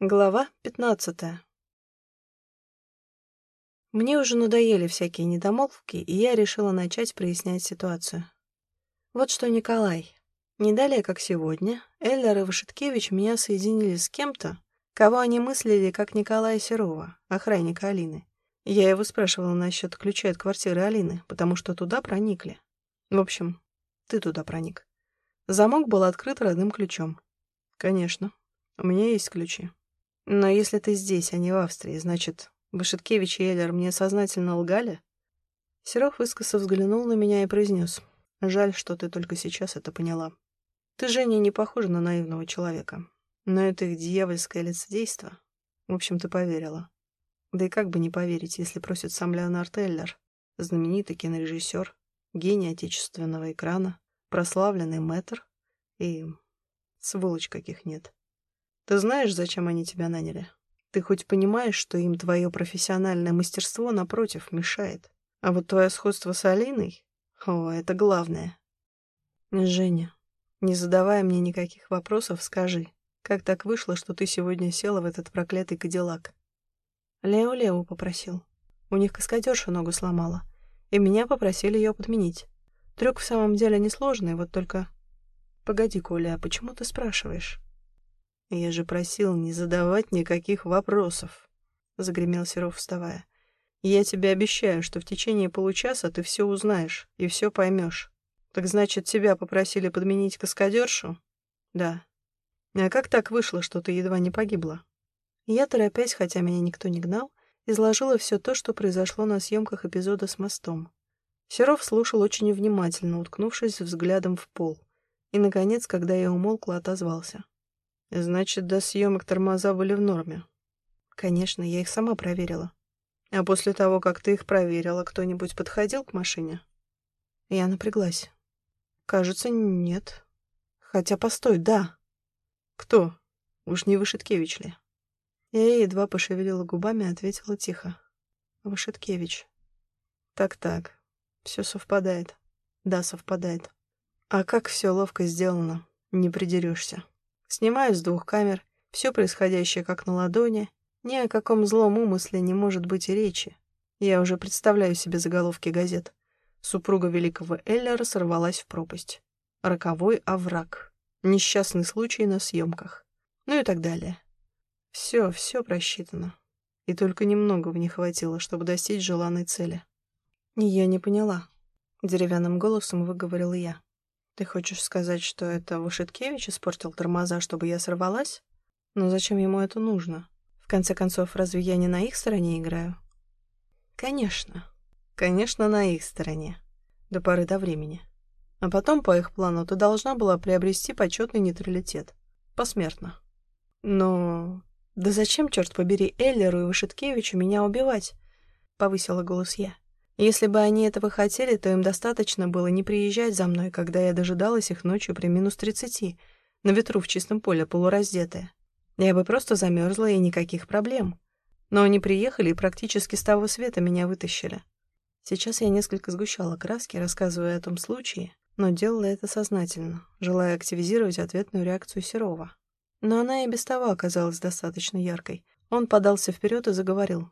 Глава пятнадцатая. Мне уже надоели всякие недомолвки, и я решила начать прояснять ситуацию. Вот что, Николай. Не далее, как сегодня, Эллер и Вашиткевич меня соединили с кем-то, кого они мыслили как Николая Серова, охранника Алины. Я его спрашивала насчет ключа от квартиры Алины, потому что туда проникли. В общем, ты туда проник. Замок был открыт родным ключом. Конечно, у меня есть ключи. Но если ты здесь, а не в Австрии, значит, Башеткевич и Эллер мне сознательно лгали? Серов искоса взглянул на меня и произнес. Жаль, что ты только сейчас это поняла. Ты, Женя, не похожа на наивного человека. Но это их дьявольское лицедейство. В общем, ты поверила. Да и как бы не поверить, если просит сам Леонард Эллер, знаменитый кинорежиссер, гений отечественного экрана, прославленный мэтр и... сволочь каких нет. Ты знаешь, зачем они тебя наняли? Ты хоть понимаешь, что им твое профессиональное мастерство, напротив, мешает? А вот твое сходство с Алиной? О, это главное. Женя, не задавая мне никаких вопросов, скажи, как так вышло, что ты сегодня села в этот проклятый кадиллак? Лео Лео попросил. У них каскадерша ногу сломала, и меня попросили ее подменить. Трюк в самом деле несложный, вот только... Погоди, Коля, а почему ты спрашиваешь? «Я же просил не задавать никаких вопросов», — загремел Серов, вставая. «Я тебе обещаю, что в течение получаса ты все узнаешь и все поймешь. Так значит, тебя попросили подменить каскадершу?» «Да». «А как так вышло, что ты едва не погибла?» Я, торопясь, хотя меня никто не гнал, изложила все то, что произошло на съемках эпизода с мостом. Серов слушал очень внимательно, уткнувшись взглядом в пол. И, наконец, когда я умолкла, отозвался. Значит, до съемок тормоза были в норме. Конечно, я их сама проверила. А после того, как ты их проверила, кто-нибудь подходил к машине? Я напряглась. Кажется, нет. Хотя, постой, да. Кто? Уж не Вышиткевич ли? Я едва пошевелила губами и ответила тихо. Вышиткевич. Так-так, все совпадает. Да, совпадает. А как все ловко сделано, не придерешься. Снимаю с двух камер, все происходящее как на ладони, ни о каком злом умысле не может быть и речи. Я уже представляю себе заголовки газет. Супруга великого Эллера сорвалась в пропасть. Роковой овраг. Несчастный случай на съемках. Ну и так далее. Все, все просчитано. И только немного в них хватило, чтобы достичь желанной цели. Я не поняла. Деревянным голосом выговорила я. Ты хочешь сказать, что это Вышиткевич испортил тормоза, чтобы я сорвалась? Но зачем ему это нужно? В конце концов, разве я не на их стороне играю? Конечно. Конечно, на их стороне. До поры до времени. А потом, по их плану, ты должна была приобрести почетный нейтралитет. Посмертно. Но... Да зачем, черт побери, Эллеру и Вышиткевичу меня убивать? Повысила голос я. Если бы они этого хотели, то им достаточно было не приезжать за мной, когда я дожидалась их ночью при минус тридцати, на ветру в чистом поле, полураздетая. Я бы просто замерзла и никаких проблем. Но они приехали и практически с того света меня вытащили. Сейчас я несколько сгущала краски, рассказывая о том случае, но делала это сознательно, желая активизировать ответную реакцию Серова. Но она и без того оказалась достаточно яркой. Он подался вперед и заговорил.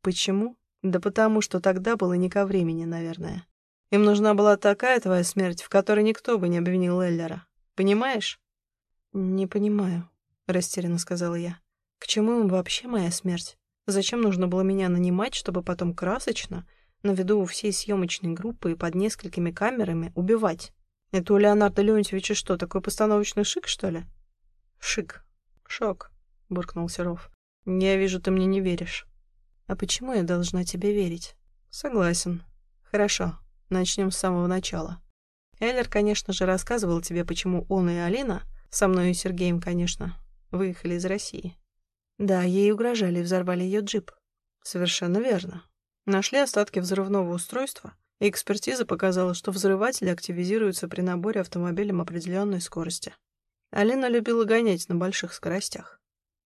«Почему?» Да потому, что тогда было не ко времени, наверное. Им нужна была такая твоя смерть, в которой никто бы не обвинил Эллера. Понимаешь? Не понимаю, растерянно сказала я. К чему им вообще моя смерть? Зачем нужно было меня нанимать, чтобы потом красочно, на виду у всей съемочной группы и под несколькими камерами, убивать? Это у Леонарда Леонтьевича что, такой постановочный шик, что ли? Шик. Шок, буркнул Серов. Я вижу, ты мне не веришь. А почему я должна тебе верить? Согласен. Хорошо, начнем с самого начала. Эллер, конечно же, рассказывал тебе, почему он и Алина, со мной и Сергеем, конечно, выехали из России. Да, ей угрожали, взорвали ее джип. Совершенно верно. Нашли остатки взрывного устройства, и экспертиза показала, что взрыватель активизируется при наборе автомобилем определенной скорости. Алина любила гонять на больших скоростях.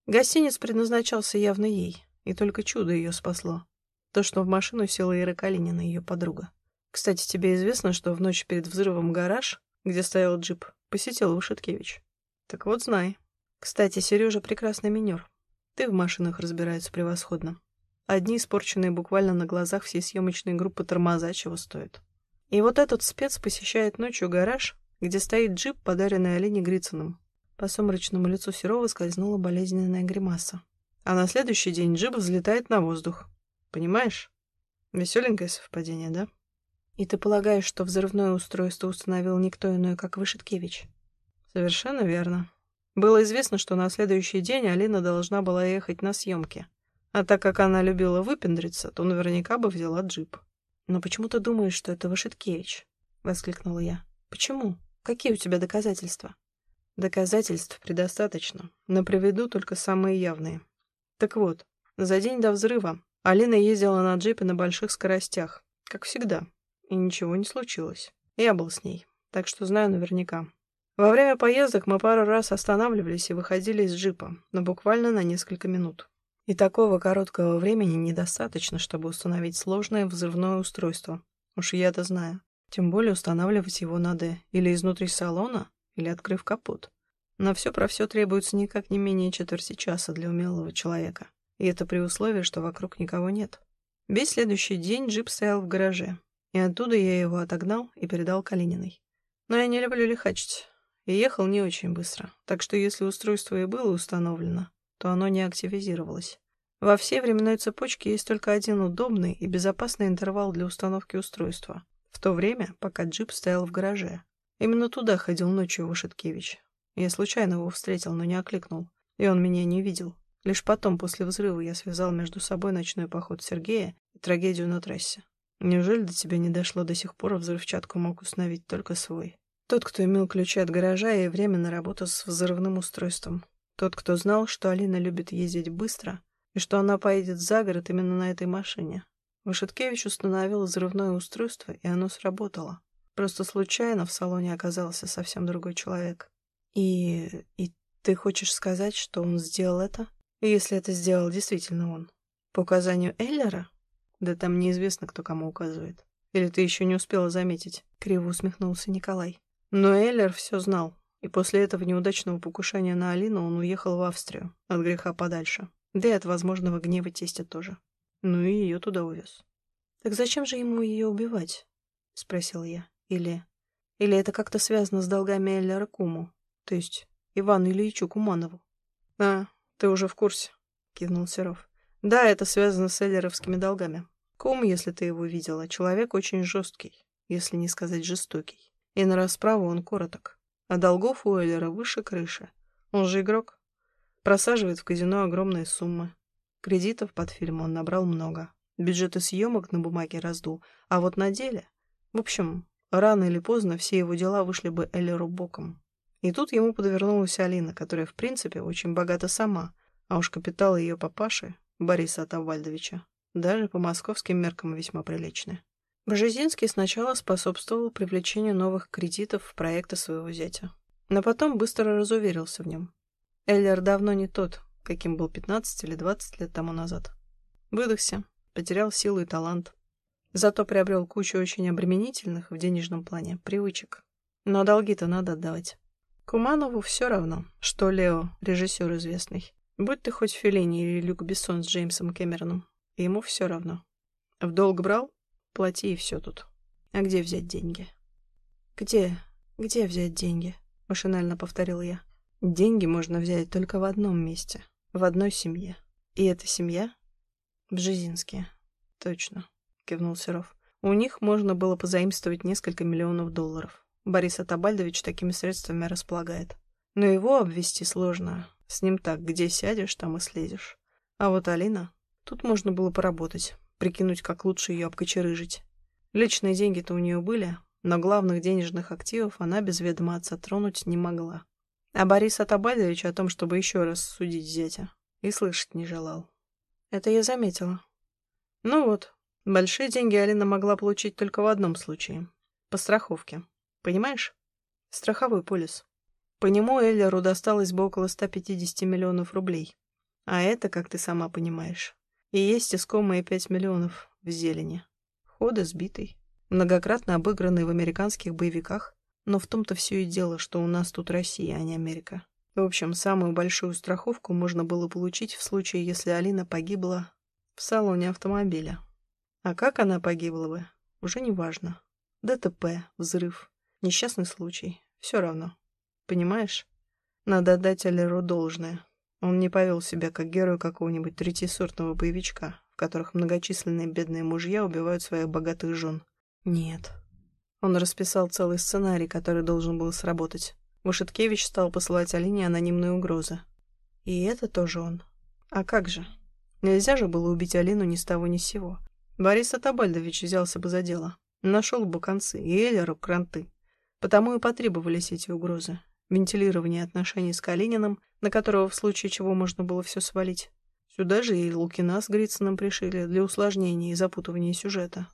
Гостиниц предназначался явно ей, и только чудо ее спасло. То, что в машину села Ира Калинина, ее подруга. Кстати, тебе известно, что в ночь перед взрывом гараж, где стоял джип, посетил Вышеткевич. Так вот, знай. Кстати, Сережа прекрасный минер. Ты в машинах разбирается превосходно. Одни испорченные буквально на глазах всей съемочной группы тормоза чего стоят. И вот этот спец посещает ночью гараж, где стоит джип, подаренный Алине Грицыным. По сумрачному лицу Серова скользнула болезненная гримаса. А на следующий день джип взлетает на воздух. Понимаешь? Веселенькое совпадение, да? И ты полагаешь, что взрывное устройство установил никто иной, как Вышиткевич? Совершенно верно. Было известно, что на следующий день Алина должна была ехать на съемки. А так как она любила выпендриться, то наверняка бы взяла джип. «Но почему ты думаешь, что это Вышиткевич?» — воскликнула я. «Почему? Какие у тебя доказательства?» «Доказательств предостаточно, но приведу только самые явные. Так вот, за день до взрыва Алина ездила на джипе на больших скоростях, как всегда, и ничего не случилось. Я был с ней, так что знаю наверняка. Во время поездок мы пару раз останавливались и выходили из джипа, но буквально на несколько минут. И такого короткого времени недостаточно, чтобы установить сложное взрывное устройство. Уж я-то знаю. Тем более устанавливать его надо или изнутри салона, или открыв капот. На все про все требуется никак не менее четверти часа для умелого человека. И это при условии, что вокруг никого нет. Весь следующий день джип стоял в гараже, и оттуда я его отогнал и передал Калининой. Но я не люблю лихачить, и ехал не очень быстро, так что если устройство и было установлено, то оно не активизировалось. Во всей временной цепочке есть только один удобный и безопасный интервал для установки устройства, в то время, пока джип стоял в гараже. Именно туда ходил ночью Вышиткевич. Я случайно его встретил, но не окликнул, и он меня не видел. Лишь потом, после взрыва, я связал между собой ночной поход Сергея и трагедию на трассе. Неужели до тебя не дошло до сих пор, а взрывчатку мог установить только свой? Тот, кто имел ключи от гаража и время работу с взрывным устройством. Тот, кто знал, что Алина любит ездить быстро и что она поедет за город именно на этой машине. Вышиткевич установил взрывное устройство, и оно сработало. Просто случайно в салоне оказался совсем другой человек. И... и ты хочешь сказать, что он сделал это? Если это сделал действительно он? По указанию Эллера? Да там неизвестно, кто кому указывает. Или ты еще не успела заметить? Криво усмехнулся Николай. Но Эллер все знал. И после этого неудачного покушения на Алину он уехал в Австрию, от греха подальше. Да и от возможного гнева тестя тоже. Ну и ее туда увез. «Так зачем же ему ее убивать?» — спросил я. «Или... Или это как-то связано с долгами Эллера Куму? То есть Ивану Ильичу Куманову?» «А, ты уже в курсе», — кивнул Серов. «Да, это связано с эллеровскими долгами. Кум, если ты его видела, человек очень жесткий, если не сказать жестокий. И на расправу он короток. А долгов у Эллера выше крыши. Он же игрок. Просаживает в казино огромные суммы. Кредитов под фильм он набрал много. Бюджеты съемок на бумаге раздул. А вот на деле... В общем, рано или поздно все его дела вышли бы Эллеру боком. И тут ему подвернулась Алина, которая, в принципе, очень богата сама, а уж капитал ее папаши, Бориса Атавальдовича, даже по московским меркам весьма приличный. Бжезинский сначала способствовал привлечению новых кредитов в проекты своего зятя, но потом быстро разуверился в нем. Эллер давно не тот, каким был 15 или 20 лет тому назад. Выдохся, потерял силу и талант. Зато приобрел кучу очень обременительных в денежном плане привычек. Но долги-то надо отдавать. Куманову все равно, что Лео, режиссер известный. Будь ты хоть Феллини или Люк Бессон с Джеймсом Кэмероном, ему все равно. В долг брал Плати и все тут. А где взять деньги? Где? Где взять деньги? Машинально повторил я. Деньги можно взять только в одном месте. В одной семье. И эта семья? Бжезинские. Точно. Кивнул Серов. У них можно было позаимствовать несколько миллионов долларов. Борис Атабальдович такими средствами располагает. Но его обвести сложно. С ним так, где сядешь, там и слезешь. А вот Алина... Тут можно было поработать прикинуть, как лучше ее обкочерыжить. Личные деньги-то у нее были, но главных денежных активов она без ведома отца тронуть не могла. А Борис Атабальдович о том, чтобы еще раз судить зятя, и слышать не желал. Это я заметила. Ну вот, большие деньги Алина могла получить только в одном случае. По страховке. Понимаешь? Страховой полис. По нему Эллеру досталось бы около 150 миллионов рублей. А это, как ты сама понимаешь, и есть искомые пять миллионов в зелени. Ходы сбитый. Многократно обыгранный в американских боевиках. Но в том-то все и дело, что у нас тут Россия, а не Америка. В общем, самую большую страховку можно было получить в случае, если Алина погибла в салоне автомобиля. А как она погибла бы, уже не важно. ДТП, взрыв, несчастный случай. Все равно. Понимаешь? Надо отдать Алеру должное. Он не повел себя как герой какого-нибудь третьесортного боевичка, в которых многочисленные бедные мужья убивают своих богатых жен. Нет. Он расписал целый сценарий, который должен был сработать. Вышиткевич стал посылать Алине анонимные угрозы. И это тоже он. А как же? Нельзя же было убить Алину ни с того ни с сего. Борис Атабальдович взялся бы за дело. Нашел бы концы и Эллеру кранты. Потому и потребовались эти угрозы. Вентилирование отношений с Калининым, на которого в случае чего можно было все свалить. Сюда же и Лукина с Грицыным пришили для усложнения и запутывания сюжета.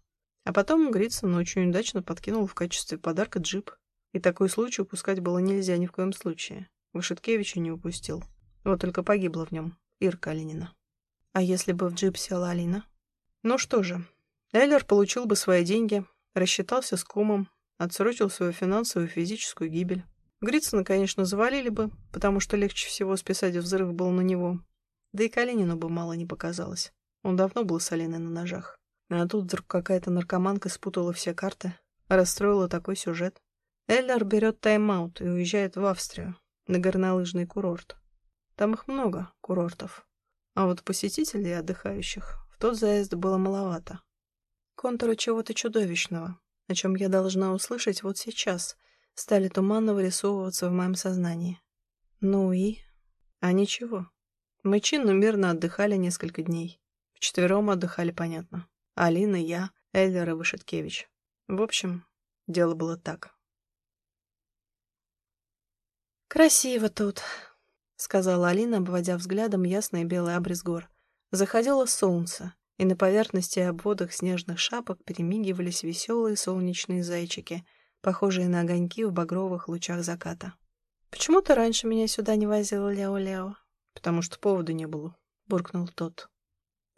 А потом Грицын очень удачно подкинул в качестве подарка джип. И такой случай упускать было нельзя ни в коем случае. Вышиткевича не упустил. Вот только погибла в нем Ирка Калинина. А если бы в джип села Алина? Ну что же, Эллер получил бы свои деньги, рассчитался с кумом, отсрочил свою финансовую и физическую гибель. Грицына, конечно, завалили бы, потому что легче всего списать взрыв был на него. Да и Калинину бы мало не показалось. Он давно был с Алиной на ножах. А тут вдруг какая-то наркоманка спутала все карты, расстроила такой сюжет. Эллер берет тайм-аут и уезжает в Австрию, на горнолыжный курорт. Там их много, курортов. А вот посетителей отдыхающих в тот заезд было маловато. Контуры чего-то чудовищного, о чем я должна услышать вот сейчас, стали туманно вырисовываться в моем сознании. Ну и? А ничего. Мы чинно мирно отдыхали несколько дней. Вчетвером отдыхали, понятно. Алина, я, Эльвер и Вышеткевич. В общем, дело было так. «Красиво тут», — сказала Алина, обводя взглядом ясный белый обрез гор. Заходило солнце, и на поверхности обводах снежных шапок перемигивались веселые солнечные зайчики, похожие на огоньки в багровых лучах заката. «Почему ты раньше меня сюда не возила, Ляо-Ляо?» «Потому что повода не было», — буркнул тот.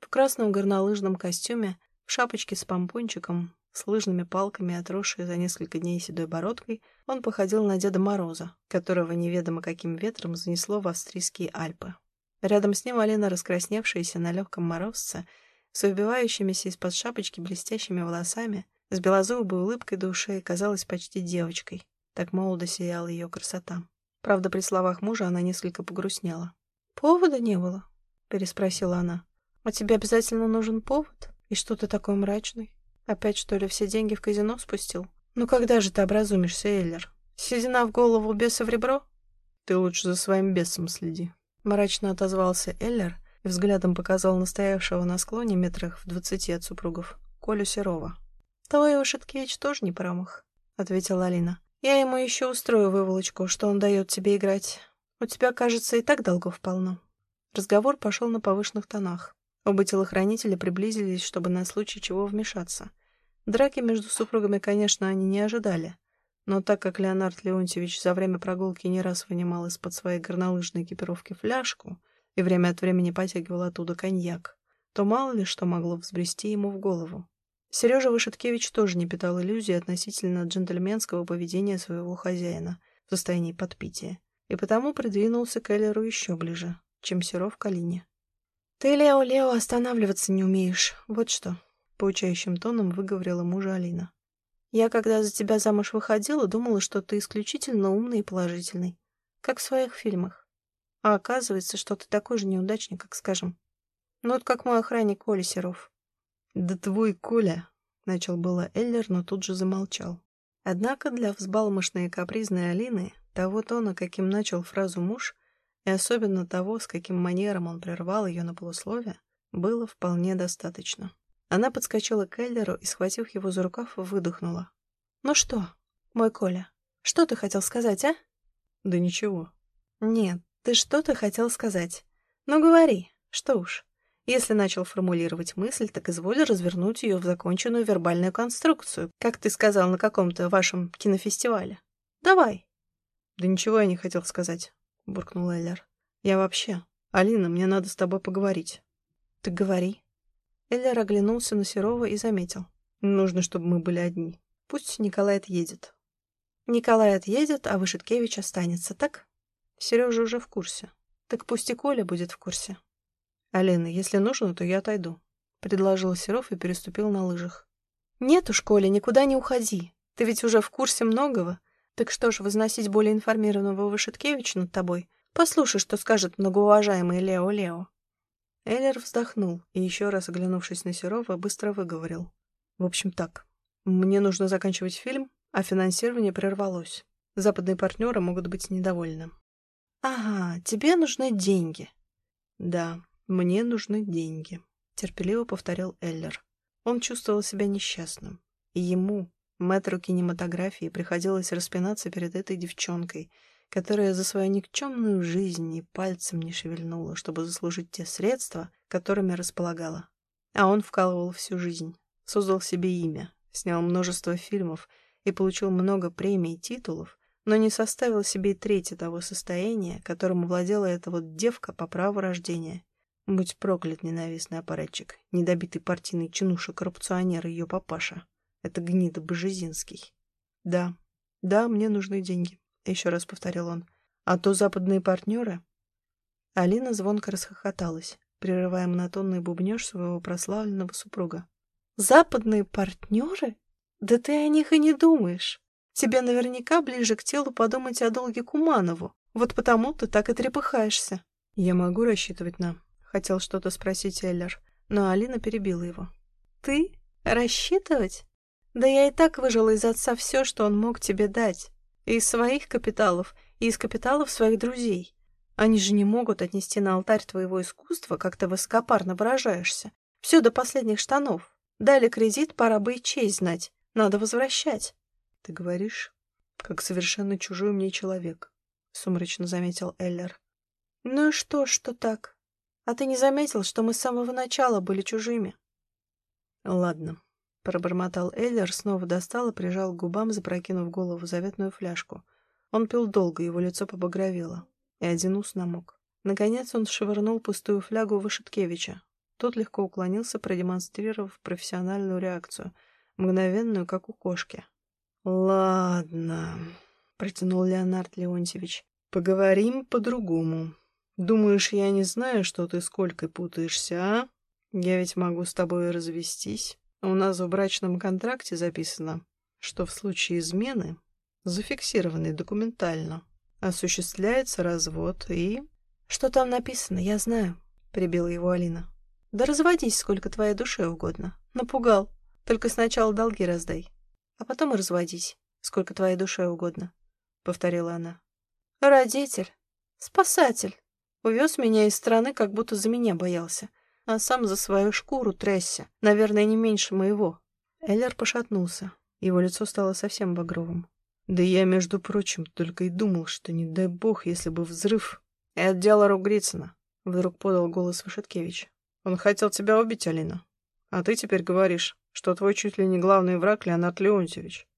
В красном горнолыжном костюме в шапочке с помпончиком, с лыжными палками, отросшей за несколько дней седой бородкой, он походил на Деда Мороза, которого неведомо каким ветром занесло в австрийские Альпы. Рядом с ним Алина, раскрасневшаяся на легком морозце, с выбивающимися из-под шапочки блестящими волосами, с белозубой улыбкой до ушей, казалась почти девочкой. Так молодо сияла ее красота. Правда, при словах мужа она несколько погрустнела. «Повода не было?» — переспросила она. «А тебе обязательно нужен повод?» И что ты такой мрачный? Опять, что ли, все деньги в казино спустил? Ну когда же ты образумишься, Эллер? Седина в голову, беса в ребро? Ты лучше за своим бесом следи. Мрачно отозвался Эллер взглядом показал настоявшего на склоне метрах в двадцати от супругов, Колю Серова. «Твой Ушеткевич тоже не промах», — ответила Алина. «Я ему еще устрою выволочку, что он дает тебе играть. У тебя, кажется, и так долгов полно». Разговор пошел на повышенных тонах. Оба телохранителя приблизились, чтобы на случай чего вмешаться. Драки между супругами, конечно, они не ожидали. Но так как Леонард Леонтьевич за время прогулки не раз вынимал из-под своей горнолыжной экипировки фляжку и время от времени потягивал оттуда коньяк, то мало ли что могло взбрести ему в голову. Сережа Вышеткевич тоже не питал иллюзий относительно джентльменского поведения своего хозяина в состоянии подпития, и потому придвинулся к Эллеру еще ближе, чем Серов к Алине. «Ты, Лео-Лео, останавливаться не умеешь. Вот что», — поучающим тоном выговорила мужа Алина. «Я, когда за тебя замуж выходила, думала, что ты исключительно умный и положительный, как в своих фильмах. А оказывается, что ты такой же неудачник, как, скажем, ну вот как мой охранник Коля Серов». «Да твой Коля», — начал было Эллер, но тут же замолчал. Однако для взбалмошной и капризной Алины того тона, каким начал фразу муж, и особенно того, с каким манером он прервал ее на полусловие, было вполне достаточно. Она подскочила к Эллеру и, схватив его за рукав, выдохнула. «Ну что, мой Коля, что ты хотел сказать, а?» «Да ничего». «Нет, ты что-то хотел сказать. Ну говори, что уж. Если начал формулировать мысль, так изволь развернуть ее в законченную вербальную конструкцию, как ты сказал на каком-то вашем кинофестивале. Давай». «Да ничего я не хотел сказать. — буркнул Эллер. «Я вообще. Алина, мне надо с тобой поговорить». «Ты говори». Эллер оглянулся на Серова и заметил. «Нужно, чтобы мы были одни. Пусть Николай отъедет». «Николай отъедет, а Вышиткевич останется, так?» Сережа уже в курсе. Так пусть и Коля будет в курсе. Алина, если нужно, то я отойду. Предложил Серов и переступил на лыжах. Нет уж, Коля, никуда не уходи. Ты ведь уже в курсе многого. Так что ж, возносить более информированного Вышеткевича над тобой? Послушай, что скажет многоуважаемый Лео-Лео. Эллер вздохнул и, еще раз оглянувшись на Серова, быстро выговорил. В общем так, мне нужно заканчивать фильм, а финансирование прервалось. Западные партнеры могут быть недовольны. «Ага, тебе нужны деньги». «Да, мне нужны деньги», — терпеливо повторил Эллер. Он чувствовал себя несчастным. И ему, мэтру кинематографии, приходилось распинаться перед этой девчонкой, которая за свою никчемную жизнь и пальцем не шевельнула, чтобы заслужить те средства, которыми располагала. А он вкалывал всю жизнь, создал себе имя, снял множество фильмов и получил много премий и титулов, но не составил себе и трети того состояния, которым владела эта вот девка по праву рождения. Будь проклят, ненавистный аппаратчик, недобитый партийный чинуша-коррупционер ее папаша. Это гнида Божезинский. Да, да, мне нужны деньги, еще раз повторил он. А то западные партнеры... Алина звонко расхохоталась, прерывая монотонный бубнеж своего прославленного супруга. «Западные партнеры? Да ты о них и не думаешь. Тебе наверняка ближе к телу подумать о долге Куманову. Вот потому ты так и трепыхаешься». «Я могу рассчитывать на...» Хотел что-то спросить Эллер, но Алина перебила его. «Ты? Рассчитывать? Да я и так выжила из отца все, что он мог тебе дать. И из своих капиталов, и из капиталов своих друзей. Они же не могут отнести на алтарь твоего искусства, как ты высокопарно выражаешься. Все до последних штанов. Дали кредит, пора бы и честь знать. Надо возвращать. Ты говоришь, как совершенно чужой мне человек, — сумрачно заметил Эллер. Ну и что, что так? А ты не заметил, что мы с самого начала были чужими? Ладно, пробормотал Эллер, снова достал и прижал к губам, запрокинув голову заветную фляжку. Он пил долго, его лицо побагровело, и один ус намок. Наконец он швырнул пустую флягу Вышеткевича. Тот легко уклонился, продемонстрировав профессиональную реакцию, мгновенную, как у кошки. «Ладно», — протянул Леонард Леонтьевич, — «поговорим по-другому. Думаешь, я не знаю, что ты сколько путаешься, а? Я ведь могу с тобой развестись. У нас в брачном контракте записано, что в случае измены, зафиксированной документально, осуществляется развод и... Что там написано, я знаю, прибила его Алина. Да разводись, сколько твоей душе угодно. Напугал. Только сначала долги раздай, а потом и разводись, сколько твоей душе угодно, повторила она. Родитель, спасатель. Увез меня из страны, как будто за меня боялся, а сам за свою шкуру трясся, наверное, не меньше моего. Эллер пошатнулся, его лицо стало совсем багровым. Да я, между прочим, только и думал, что не дай бог, если бы взрыв... Это дело рук Грицына, вдруг подал голос Вышеткевич. Он хотел тебя убить, Алина. А ты теперь говоришь, что твой чуть ли не главный враг Леонард Леонтьевич.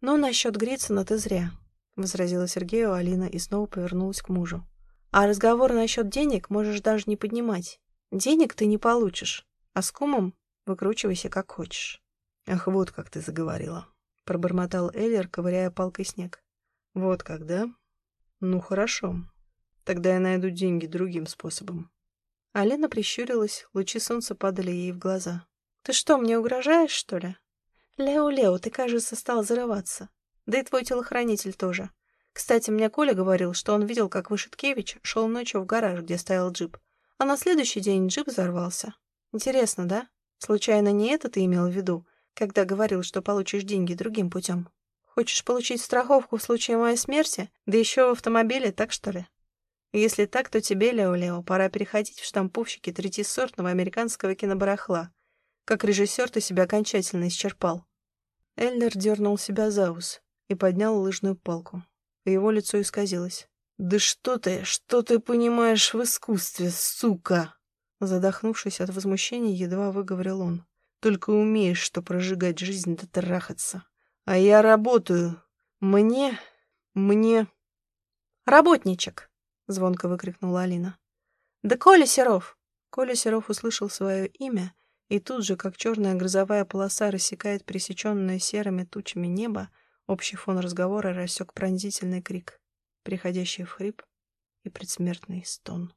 Ну, насчет Грицына ты зря, возразила Сергею Алина и снова повернулась к мужу. А разговор насчет денег можешь даже не поднимать. Денег ты не получишь, а с кумом выкручивайся как хочешь. Ах, вот как ты заговорила, пробормотал Эллер, ковыряя палкой снег. Вот как, да? Ну, хорошо. Тогда я найду деньги другим способом. Алена прищурилась, лучи солнца падали ей в глаза. Ты что, мне угрожаешь, что ли? Лео-Лео, ты, кажется, стал зарываться. Да и твой телохранитель тоже. Кстати, мне Коля говорил, что он видел, как Вышиткевич шел ночью в гараж, где стоял джип. А на следующий день джип взорвался. Интересно, да? Случайно не это ты имел в виду, когда говорил, что получишь деньги другим путем? Хочешь получить страховку в случае моей смерти? Да еще в автомобиле, так что ли? Если так, то тебе, Лео-Лео, пора переходить в штамповщики третьесортного американского кинобарахла. Как режиссер ты себя окончательно исчерпал. Эллер дернул себя за ус и поднял лыжную палку его лицо исказилось. «Да что ты, что ты понимаешь в искусстве, сука?» Задохнувшись от возмущения, едва выговорил он. «Только умеешь, что прожигать жизнь да трахаться. А я работаю. Мне... мне...» «Работничек!» — звонко выкрикнула Алина. «Да Коля Серов!» Коля Серов услышал свое имя, и тут же, как черная грозовая полоса рассекает пресеченное серыми тучами небо, Общий фон разговора рассек пронзительный крик, переходящий в хрип и предсмертный стон.